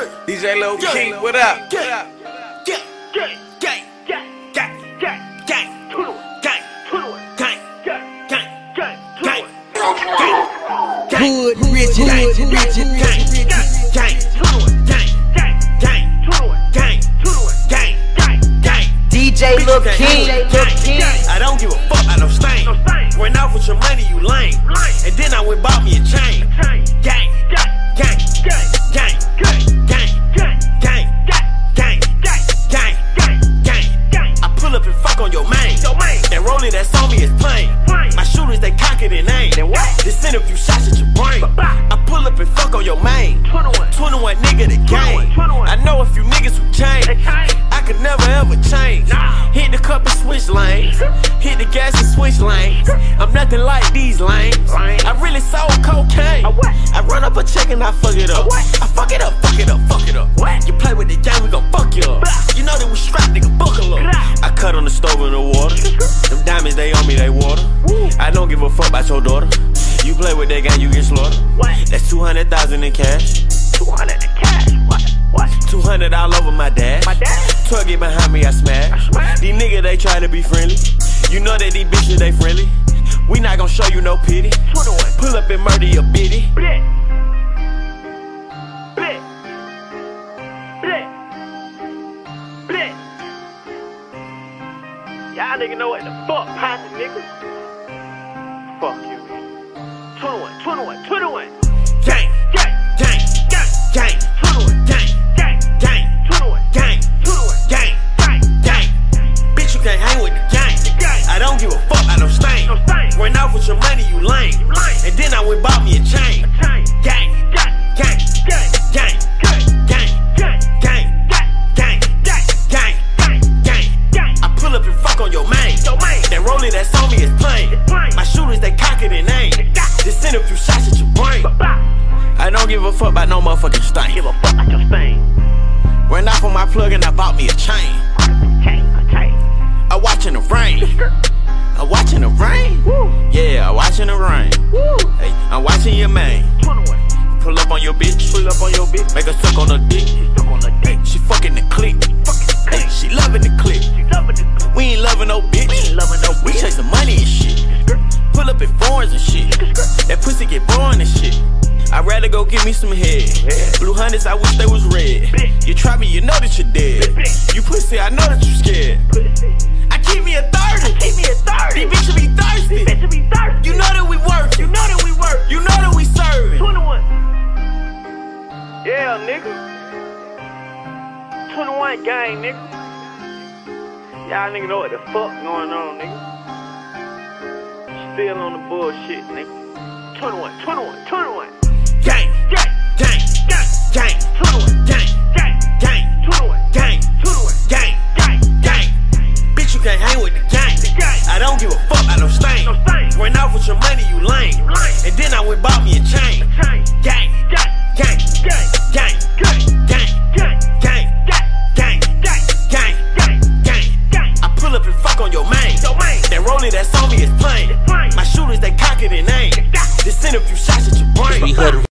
DJ Lil King, what up? What up? Hood, rich, hood, rich, rich, DJ Lil King, Lil King. I don't give a fuck, I no stain. Went off with your money, you lame. And then I went bought me a chain. Gang, gang, gang, They send a few shots at your brain. I pull up and fuck on your main. 21 nigga the game. I know a few niggas who change. I could never ever change. Hit the cup and switch lanes. Hit the gas and switch lanes. I'm nothing like these lanes. I really sold cocaine. I run up a check and I fuck it up. I fuck it up, fuck it up, fuck it up. I don't give a fuck about your daughter. You play with that game, you get slaughtered. That's 200,000 in cash. 200 in cash. What? What? 200 all over my dash. My dash. Truck get behind me, I smash. These niggas, they try to be friendly. You know that these bitches, they friendly. We not gonna show you no pity. Pull up and murder your bitty. Y'all nigga know what the fuck poppin', nigga. 21, 21, 21. Gang, gang, gang, gang, 21, gang, gang, gang. 21, gang, 21, gang, gang, gang. Bitch, you can't hang with the gang. I don't give a fuck, I don't. Ran off with your money, you lame. And then I went bought me a chain. Gang, gang, gang, gang, gang. Pull up and fuck on your man. That rolling that's on me is send a few shots at your brain. I don't give a fuck about no motherfucking stain. Give a fuck about your stain. Ran off on my plug and I bought me a chain. I'm watching the rain. I'm watching the rain. Yeah, I'm watching the rain. Hey, I'm watching your man. Pull up on your bitch. Pull up on your bitch. Make her suck on her dick. She fucking the foreigns and shit. That pussy get boring and shit. I'd rather go get me some head. Blue hundreds, I wish they was red. You try me, you know that you're dead. You pussy, I know that you scared. I keep me a 30. Keep me a 30. These bitches be thirsty. These Bitches be thirsty. You know that we work. You know that we work. You know that we serving. 21. Yeah, nigga. 21 gang, nigga. Y'all nigga know what the fuck going on, nigga still on the bullshit, nigga. 21, 21, 21. Gang, gang, gang, gang, gang, 21, gang, gang, gang, 21, gang, 21, gang, gang, gang. Bitch, you can't hang with the gang. I don't give a fuck about no stain. Ran off with your money, you lame. And then I went bought me a chain. Gang, gang, gang, gang, gang, gang, gang, gang, gang, gang, gang, gang, gang. gang, I pull up and fuck on your man only that's on me is plain. My shooters, they cock it and aim. Just send a few shots at your brain.